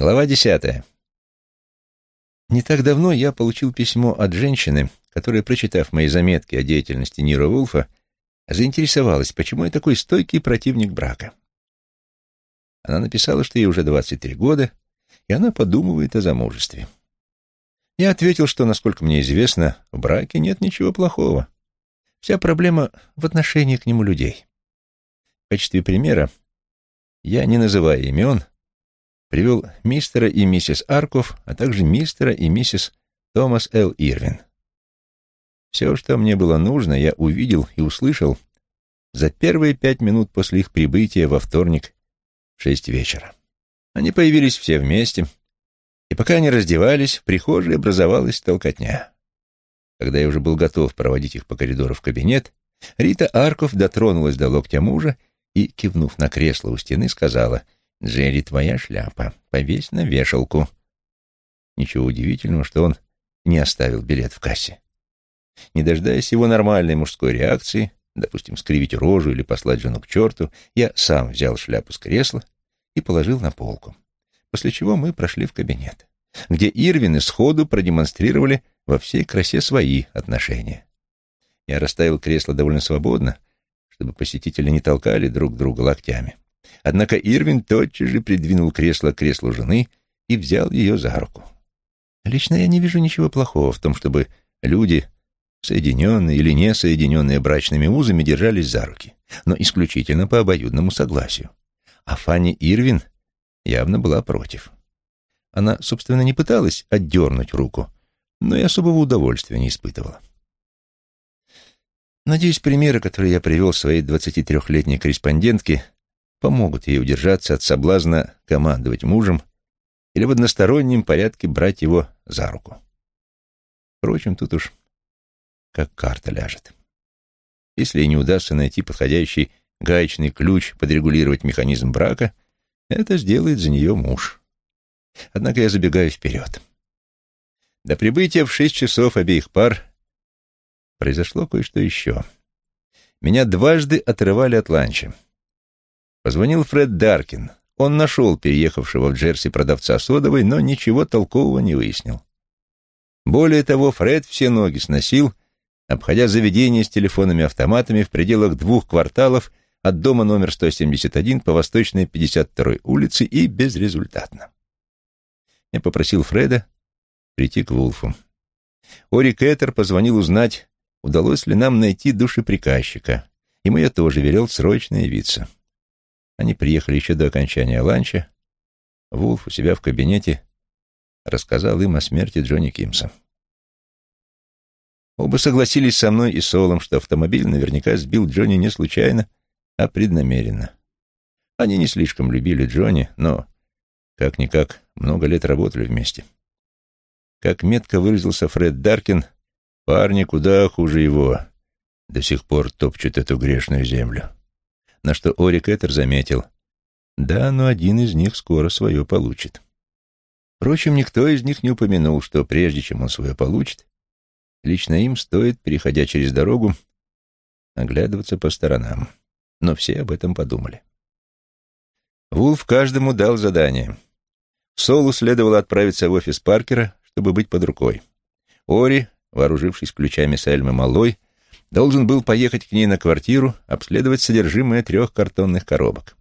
Глава десятая. Не так давно я получил письмо от женщины, которая, прочитав мои заметки о деятельности Ниро Вулфа, заинтересовалась, почему я такой стойкий противник брака. Она написала, что ей уже 23 года, и она подумывает о замужестве. Я ответил, что, насколько мне известно, в браке нет ничего плохого. Вся проблема в отношении к нему людей. В качестве примера я, не называя имен, привел мистера и миссис Арков, а также мистера и миссис Томас Л. Ирвин. Все, что мне было нужно, я увидел и услышал за первые пять минут после их прибытия во вторник в шесть вечера. Они появились все вместе, и пока они раздевались, в прихожей образовалась толкотня. Когда я уже был готов проводить их по коридору в кабинет, Рита Арков дотронулась до локтя мужа и, кивнув на кресло у стены, сказала, «Джерри, твоя шляпа, повесь на вешалку». Ничего удивительного, что он не оставил билет в кассе. Не дожидаясь его нормальной мужской реакции, допустим, скривить рожу или послать жену к черту, я сам взял шляпу с кресла и положил на полку. После чего мы прошли в кабинет, где Ирвины сходу продемонстрировали во всей красе свои отношения. Я расставил кресло довольно свободно, чтобы посетители не толкали друг друга локтями. Однако Ирвин тотчас же придвинул кресло к креслу жены и взял ее за руку. Лично я не вижу ничего плохого в том, чтобы люди, соединенные или не соединенные брачными узами, держались за руки, но исключительно по обоюдному согласию. А Фанни Ирвин явно была против. Она, собственно, не пыталась отдернуть руку, но и особого удовольствия не испытывала. Надеюсь, примеры, которые я привел своей 23-летней корреспондентке, помогут ей удержаться от соблазна командовать мужем или в одностороннем порядке брать его за руку. Впрочем, тут уж как карта ляжет. Если ей не удастся найти подходящий гаечный ключ подрегулировать механизм брака, это сделает за нее муж. Однако я забегаю вперед. До прибытия в шесть часов обеих пар произошло кое-что еще. Меня дважды отрывали от ланча. Позвонил Фред Даркин. Он нашел переехавшего в Джерси продавца содовой, но ничего толкового не выяснил. Более того, Фред все ноги сносил, обходя заведение с телефонами-автоматами в пределах двух кварталов от дома номер 171 по восточной 52-й улице и безрезультатно. Я попросил Фреда прийти к Вулфу. Ори Кэтер позвонил узнать, удалось ли нам найти душеприказчика. Ему я тоже велел срочно явиться. Они приехали еще до окончания ланча. Вулф у себя в кабинете рассказал им о смерти Джонни Кимса. Оба согласились со мной и Солом, что автомобиль наверняка сбил Джонни не случайно, а преднамеренно. Они не слишком любили Джонни, но, как-никак, много лет работали вместе. Как метко выразился Фред Даркин, парни куда хуже его до сих пор топчут эту грешную землю. На что Орик Этер заметил, да, но один из них скоро свое получит. Впрочем, никто из них не упомянул, что прежде чем он свое получит, лично им стоит, переходя через дорогу, оглядываться по сторонам. Но все об этом подумали. Вулф каждому дал задание. Солу следовало отправиться в офис Паркера, чтобы быть под рукой. Ори, вооружившись ключами Сельмы Малой, должен был поехать к ней на квартиру, обследовать содержимое трех картонных коробок.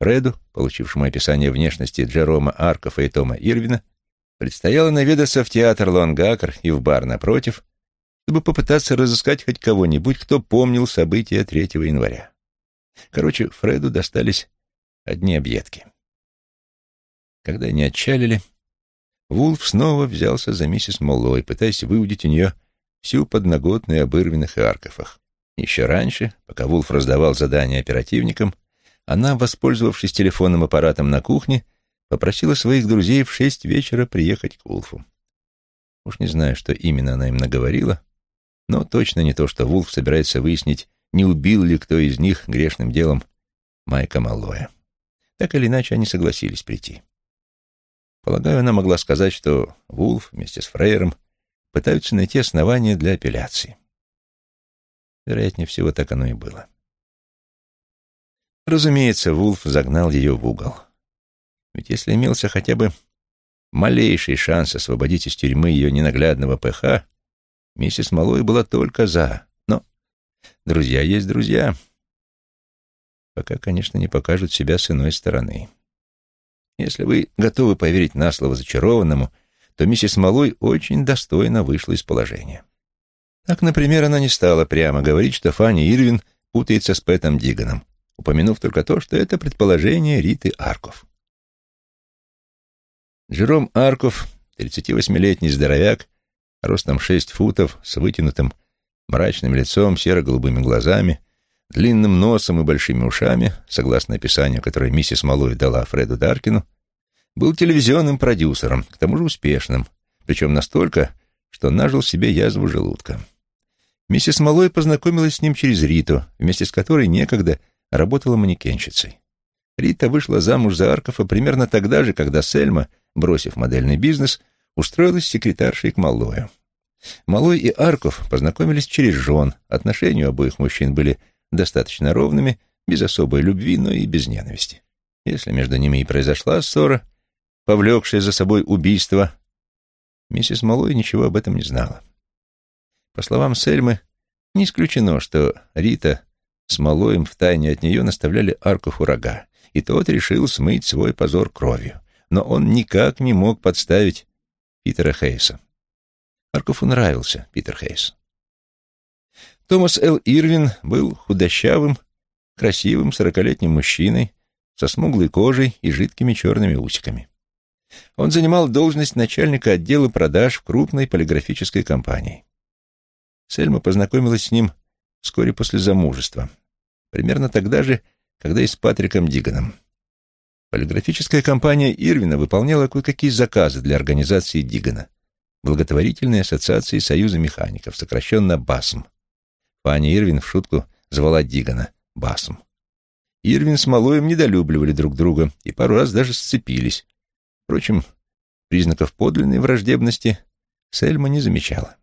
Фреду, получившему описание внешности Джерома Аркофа и Тома Ирвина, предстояло наведаться в театр Лонгакр и в бар напротив, чтобы попытаться разыскать хоть кого-нибудь, кто помнил события 3 января. Короче, Фреду достались одни объедки. Когда они отчалили, Вулф снова взялся за миссис Моллой, пытаясь выудить у нее всю подноготную об Ирвинах и Аркофах. Еще раньше, пока Вулф раздавал задания оперативникам, она, воспользовавшись телефонным аппаратом на кухне, попросила своих друзей в шесть вечера приехать к Вулфу. Уж не знаю, что именно она им наговорила, но точно не то, что Вулф собирается выяснить, не убил ли кто из них грешным делом Майка Маллоя. Так или иначе, они согласились прийти. Полагаю, она могла сказать, что Вулф вместе с Фрейером пытаются найти основания для апелляции. Вероятнее всего, так оно и было. Разумеется, Вулф загнал ее в угол. Ведь если имелся хотя бы малейший шанс освободить из тюрьмы ее ненаглядного ПХ, миссис Малой была только за. Но друзья есть друзья. Пока, конечно, не покажут себя с иной стороны. Если вы готовы поверить на слово зачарованному, то миссис Малой очень достойно вышла из положения. Так, например, она не стала прямо говорить, что Фанни Ирвин путается с Пэтом Диганом, упомянув только то, что это предположение Риты Арков. Джером Арков, 38-летний здоровяк, ростом 6 футов, с вытянутым мрачным лицом, серо-голубыми глазами, длинным носом и большими ушами, согласно описанию, которое миссис Малой дала Фреду Даркину, был телевизионным продюсером, к тому же успешным, причем настолько, что нажил себе язву желудка. Миссис Малой познакомилась с ним через Риту, вместе с которой некогда работала манекенщицей. Рита вышла замуж за Аркова примерно тогда же, когда Сельма, бросив модельный бизнес, устроилась секретаршей к Малою. Малой и Арков познакомились через жен, отношения у обоих мужчин были достаточно ровными, без особой любви, но и без ненависти. Если между ними и произошла ссора, повлекшая за собой убийство, миссис Малой ничего об этом не знала. По словам Сельмы, не исключено, что Рита с Малоем втайне от нее наставляли Аркову рога, и тот решил смыть свой позор кровью. Но он никак не мог подставить Питера Хейса. Аркову нравился Питер Хейс. Томас Л. Ирвин был худощавым, красивым сорокалетним мужчиной со смуглой кожей и жидкими черными усиками. Он занимал должность начальника отдела продаж в крупной полиграфической компании. Сельма познакомилась с ним вскоре после замужества, примерно тогда же, когда и с Патриком Диганом. Полиграфическая компания Ирвина выполняла кое-какие заказы для организации Дигана, благотворительной ассоциации Союза механиков, сокращенно БАСМ. Фанни Ирвин в шутку звала Дигана БАСМ. Ирвин с Малоем недолюбливали друг друга и пару раз даже сцепились. Впрочем, признаков подлинной враждебности Сельма не замечала.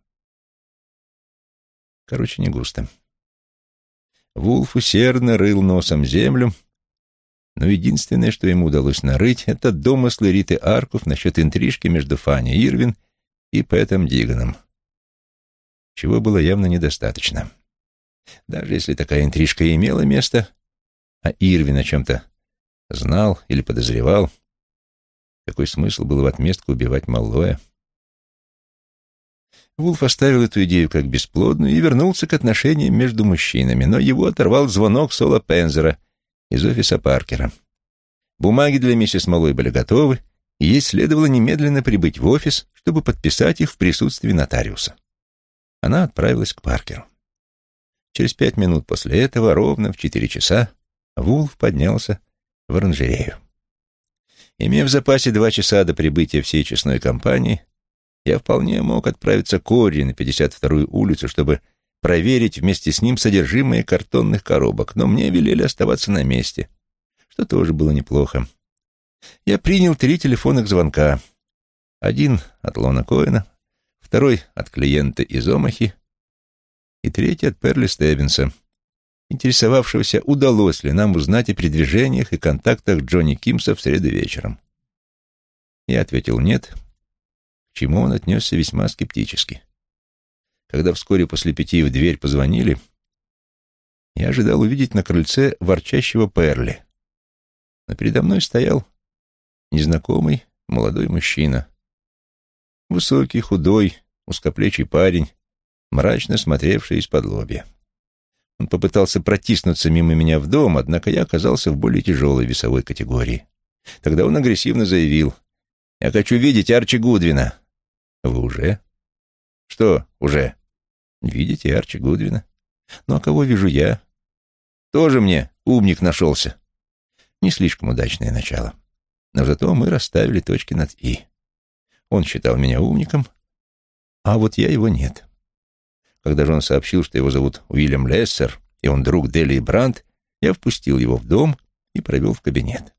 Короче, не густо. Вулф усердно рыл носом землю, но единственное, что ему удалось нарыть, это домыслы Риты Арков насчет интрижки между Фанни Ирвин и Пэтом Диганом, чего было явно недостаточно. Даже если такая интрижка имела место, а Ирвин о чем-то знал или подозревал, какой смысл было в отместку убивать Маллоя? Вулф оставил эту идею как бесплодную и вернулся к отношениям между мужчинами, но его оторвал звонок Соло Пензера из офиса Паркера. Бумаги для миссис Малой были готовы, и ей следовало немедленно прибыть в офис, чтобы подписать их в присутствии нотариуса. Она отправилась к Паркеру. Через пять минут после этого, ровно в четыре часа, Вулф поднялся в оранжерею. Имея в запасе два часа до прибытия всей честной компании, я вполне мог отправиться к Ори на 52-ю улицу, чтобы проверить вместе с ним содержимое картонных коробок, но мне велели оставаться на месте, что тоже было неплохо. Я принял три телефонных звонка. Один от Лона Коэна, второй от клиента из Омахи и третий от Перли Стеббинса, интересовавшегося, удалось ли нам узнать о передвижениях и контактах Джонни Кимса в среду вечером. Я ответил «нет», чему он отнесся весьма скептически. Когда вскоре после пяти в дверь позвонили, я ожидал увидеть на крыльце ворчащего Перли. Но передо мной стоял незнакомый молодой мужчина. Высокий, худой, узкоплечий парень, мрачно смотревший из-под лобья. Он попытался протиснуться мимо меня в дом, однако я оказался в более тяжелой весовой категории. Тогда он агрессивно заявил, «Я хочу видеть Арчи Гудвина». Вы уже? Что уже? Видите Арчи Гудвина? Ну, а кого вижу я? Тоже мне умник нашелся. Не слишком удачное начало. Но зато мы расставили точки над «и». Он считал меня умником, а вот я его нет. Когда же он сообщил, что его зовут Уильям Лессер, и он друг Дели и Брандт, я впустил его в дом и провел в кабинет.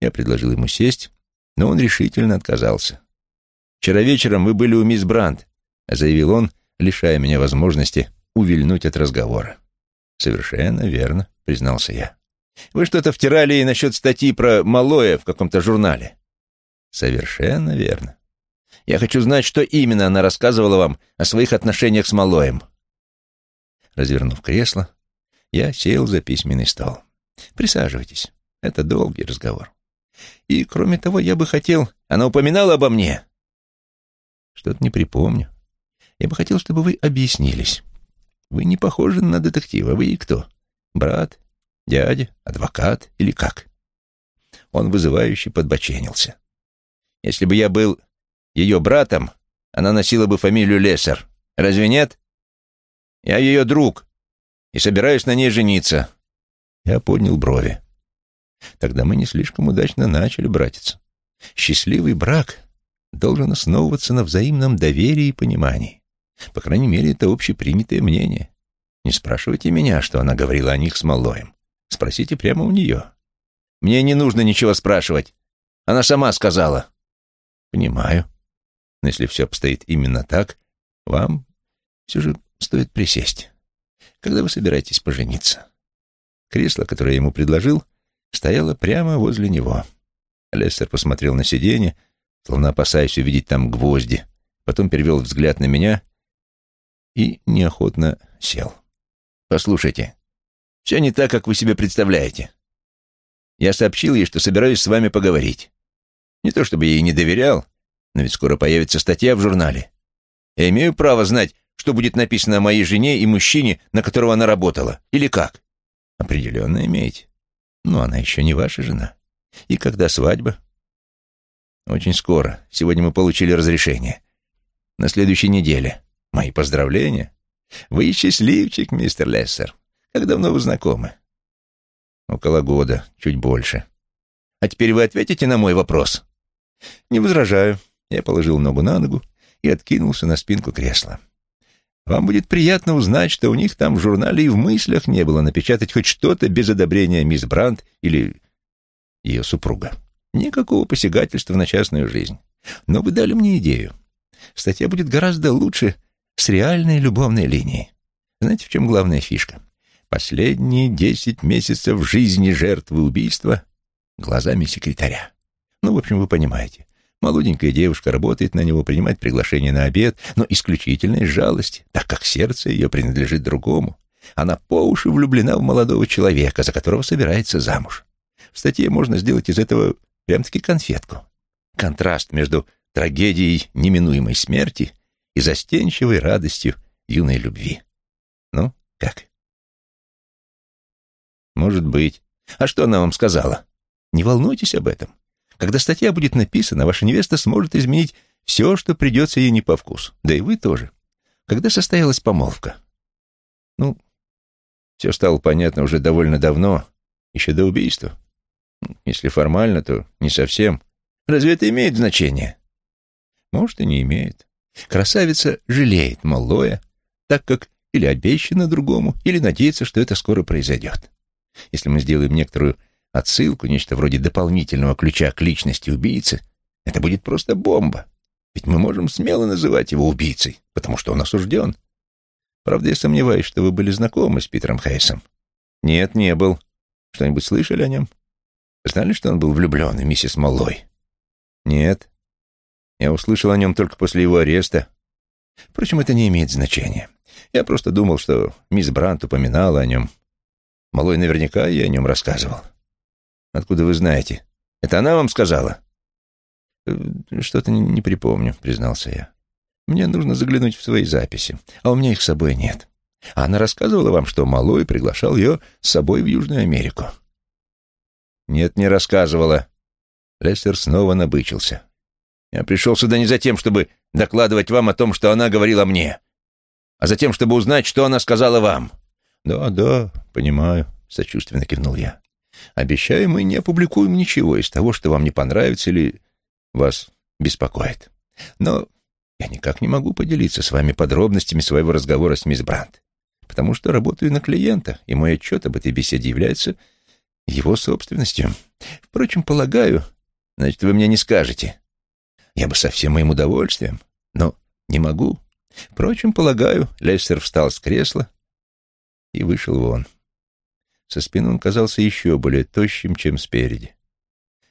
Я предложил ему сесть, но он решительно отказался. «Вчера вечером вы были у мисс Брандт», — заявил он, лишая меня возможности увильнуть от разговора. «Совершенно верно», — признался я. Вы что-то втирали насчет статьи про малое в каком-то журнале. Совершенно верно. Я хочу знать, что именно она рассказывала вам о своих отношениях с малоем. Развернув кресло, я сел за письменный стол. Присаживайтесь. Это долгий разговор. И, кроме того, я бы хотел... Она упоминала обо мне? Что-то не припомню. Я бы хотел, чтобы вы объяснились. Вы не похожи на детектива. Вы кто? Брат? Дядя? Адвокат? Или как? Он вызывающе подбоченился. Если бы я был ее братом, она носила бы фамилию Лессер. Разве нет? Я ее друг и собираюсь на ней жениться. Я поднял брови. Тогда мы не слишком удачно начали, братец. Счастливый брак должен основываться на взаимном доверии и понимании. По крайней мере, это общепринятое мнение. Не спрашивайте меня, что она говорила о них с Малоем. Спросите прямо у нее. Мне не нужно ничего спрашивать. Она сама сказала. Понимаю. Но если все обстоит именно так, вам все же стоит присесть. Когда вы собираетесь пожениться? Кресло, которое я ему предложил, стояло прямо возле него. Лестер посмотрел на сиденье, словно опасаясь увидеть там гвозди, потом перевел взгляд на меня и неохотно сел. «Послушайте, все не так, как вы себе представляете. Я сообщил ей, что собираюсь с вами поговорить. Не то чтобы я ей не доверял, но ведь скоро появится статья в журнале. Я имею право знать, что будет написано о моей жене и мужчине, на которого она работала. Или как? Определенно имеете. Но она еще не ваша жена. И когда свадьба? Очень скоро. Сегодня мы получили разрешение. На следующей неделе. Мои поздравления. Вы счастливчик, мистер Лессер. Как давно вы знакомы? Около года, чуть больше. А теперь вы ответите на мой вопрос? Не возражаю. Я положил ногу на ногу и откинулся на спинку кресла. Вам будет приятно узнать, что у них там в журнале и в мыслях не было напечатать хоть что-то без одобрения мисс Брандт или ее супруга. Никакого посягательства на частную жизнь. Но вы дали мне идею. Статья будет гораздо лучше с реальной любовной линией. Знаете, в чем главная фишка? Последние десять месяцев жизни жертвы убийства глазами секретаря. Ну, в общем, вы понимаете. Молоденькая девушка работает на него, принимает приглашение на обед, но исключительно из жалости, так как сердце ее принадлежит другому. Она по уши влюблена в молодого человека, за которого собирается замуж. В статье можно сделать из этого прям-таки конфетку. Контраст между трагедией неминуемой смерти и застенчивой радостью юной любви. Ну, как? Может быть. А что она вам сказала? Не волнуйтесь об этом. Когда статья будет написана, ваша невеста сможет изменить все, что придется ей не по вкусу. Да и вы тоже. Когда состоялась помолвка? Ну, все стало понятно уже довольно давно, еще до убийства. Если формально, то не совсем. Разве это имеет значение? Может, и не имеет. Красавица жалеет малое, так как или обещано другому, или надеется, что это скоро произойдет. Если мы сделаем некоторую отсылку, нечто вроде дополнительного ключа к личности убийцы, это будет просто бомба. Ведь мы можем смело называть его убийцей, потому что он осужден. Правда, я сомневаюсь, что вы были знакомы с Питером Хейсом. Нет, не был. Что-нибудь слышали о нем? Знали, что он был влюблен в миссис Маллой? Нет. Я услышал о нем только после его ареста. Впрочем, это не имеет значения. Я просто думал, что мисс Брант упоминала о нем. Малой наверняка я о нем рассказывал. Откуда вы знаете? Это она вам сказала? Э, что-то не, припомню, признался я. Мне нужно заглянуть в свои записи, а у меня их с собой нет. А она рассказывала вам, что Малой приглашал ее с собой в Южную Америку. Нет, не рассказывала. Лестер снова набычился. Я пришел сюда не за тем, чтобы докладывать вам о том, что она говорила мне, а за тем, чтобы узнать, что она сказала вам. Да, да, понимаю, сочувственно кивнул я. Обещаю, мы не опубликуем ничего из того, что вам не понравится или вас беспокоит. Но я никак не могу поделиться с вами подробностями своего разговора с мисс Брандт, потому что работаю на клиента, и мой отчет об этой беседе является его собственностью. Впрочем, полагаю, значит, вы мне не скажете. Я бы со всем моим удовольствием, но не могу. Впрочем, полагаю, Лестер встал с кресла и вышел вон. Со спины он казался еще более тощим, чем спереди.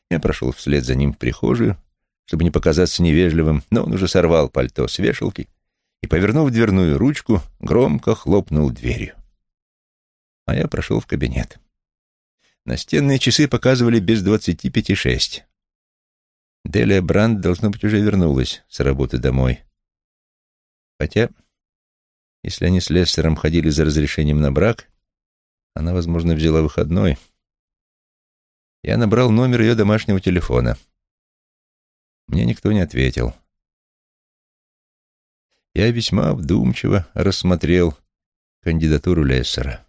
Я прошел вслед за ним в прихожую, чтобы не показаться невежливым, но он уже сорвал пальто с вешалки и, повернув дверную ручку, громко хлопнул дверью. А я прошел в кабинет. Настенные часы показывали без двадцати пяти шесть. Делия Бранд, должно быть, уже вернулась с работы домой. Хотя, если они с Лестером ходили за разрешением на брак, она, возможно, взяла выходной. Я набрал номер ее домашнего телефона. Мне никто не ответил. Я весьма вдумчиво рассмотрел кандидатуру Лессера.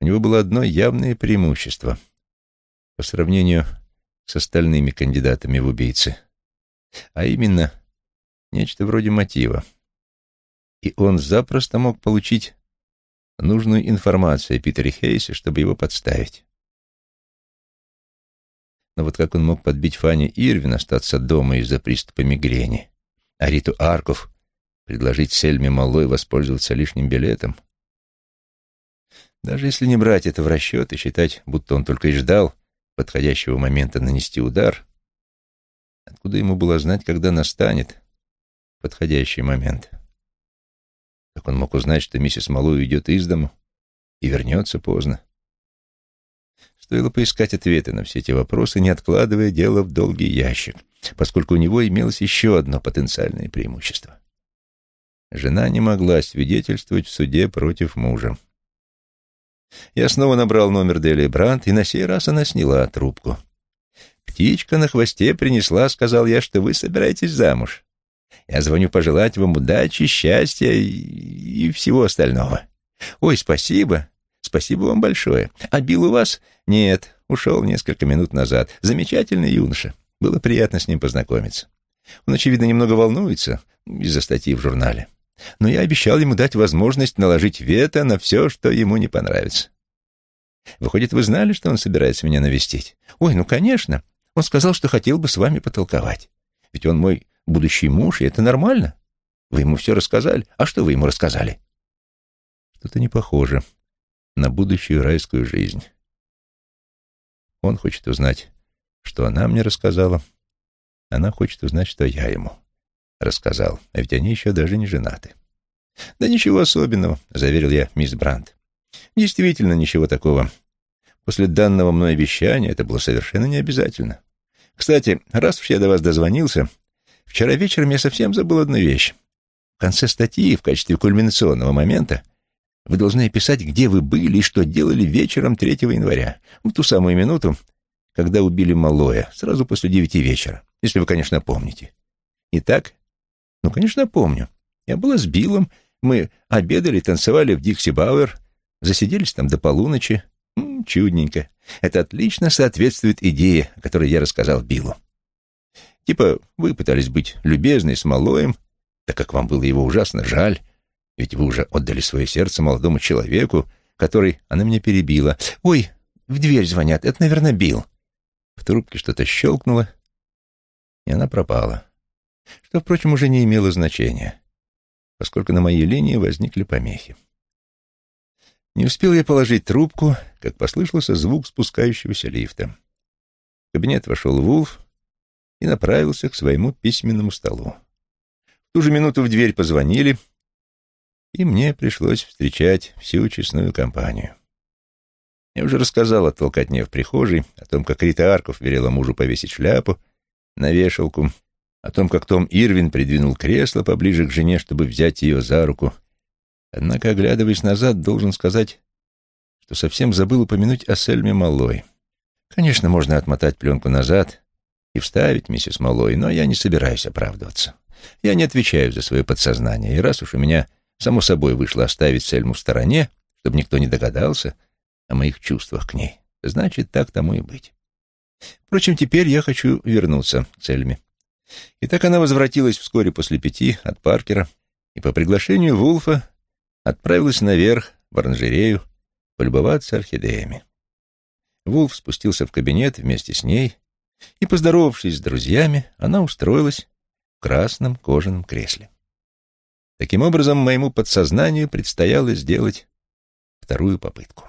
У него было одно явное преимущество по сравнению с остальными кандидатами в убийцы, а именно нечто вроде мотива. И он запросто мог получить нужную информацию о Питере Хейсе, чтобы его подставить. Но вот как он мог подбить Фанни Ирвин остаться дома из-за приступа мигрени, а Риту Арков предложить Сельме Малой воспользоваться лишним билетом? Даже если не брать это в расчет и считать, будто он только и ждал подходящего момента нанести удар, откуда ему было знать, когда настанет подходящий момент? Как он мог узнать, что миссис Малой уйдет из дому и вернется поздно? Стоило поискать ответы на все эти вопросы, не откладывая дело в долгий ящик, поскольку у него имелось еще одно потенциальное преимущество. Жена не могла свидетельствовать в суде против мужа. Я снова набрал номер Дели Брандт, и на сей раз она сняла трубку. «Птичка на хвосте принесла, — сказал я, — что вы собираетесь замуж. Я звоню пожелать вам удачи, счастья и, всего остального. Ой, спасибо, спасибо вам большое. А Билл у вас? Нет, ушел несколько минут назад. Замечательный юноша. Было приятно с ним познакомиться. Он, очевидно, немного волнуется из-за статьи в журнале но я обещал ему дать возможность наложить вето на все, что ему не понравится. Выходит, вы знали, что он собирается меня навестить? Ой, ну, конечно. Он сказал, что хотел бы с вами потолковать. Ведь он мой будущий муж, и это нормально. Вы ему все рассказали. А что вы ему рассказали? Что-то не похоже на будущую райскую жизнь. Он хочет узнать, что она мне рассказала. Она хочет узнать, что я ему рассказал, а ведь они еще даже не женаты. «Да ничего особенного», — заверил я мисс Брандт. «Действительно ничего такого. После данного мной обещания это было совершенно не обязательно. Кстати, раз уж я до вас дозвонился, вчера вечером я совсем забыл одну вещь. В конце статьи, в качестве кульминационного момента, вы должны описать, где вы были и что делали вечером 3 января, в ту самую минуту, когда убили Малоя, сразу после девяти вечера, если вы, конечно, помните. Итак, ну, конечно, помню. Я была с Биллом, мы обедали, танцевали в Дикси Бауэр, засиделись там до полуночи. М -м, чудненько. Это отлично соответствует идее, о которой я рассказал Биллу. Типа, вы пытались быть любезной с Малоем, так как вам было его ужасно жаль, ведь вы уже отдали свое сердце молодому человеку, который... Она меня перебила. «Ой, в дверь звонят, это, наверное, Билл». В трубке что-то щелкнуло, и она пропала что, впрочем, уже не имело значения, поскольку на моей линии возникли помехи. Не успел я положить трубку, как послышался звук спускающегося лифта. В кабинет вошел Вулф и направился к своему письменному столу. В ту же минуту в дверь позвонили, и мне пришлось встречать всю честную компанию. Я уже рассказал о толкотне в прихожей, о том, как Рита Арков велела мужу повесить шляпу на вешалку, о том, как Том Ирвин придвинул кресло поближе к жене, чтобы взять ее за руку. Однако, оглядываясь назад, должен сказать, что совсем забыл упомянуть о Сельме Малой. Конечно, можно отмотать пленку назад и вставить миссис Малой, но я не собираюсь оправдываться. Я не отвечаю за свое подсознание, и раз уж у меня само собой вышло оставить Сельму в стороне, чтобы никто не догадался о моих чувствах к ней, значит, так тому и быть. Впрочем, теперь я хочу вернуться к Сельме. Итак, она возвратилась вскоре после пяти от Паркера и по приглашению Вулфа отправилась наверх в оранжерею полюбоваться орхидеями. Вулф спустился в кабинет вместе с ней, и, поздоровавшись с друзьями, она устроилась в красном кожаном кресле. Таким образом, моему подсознанию предстояло сделать вторую попытку.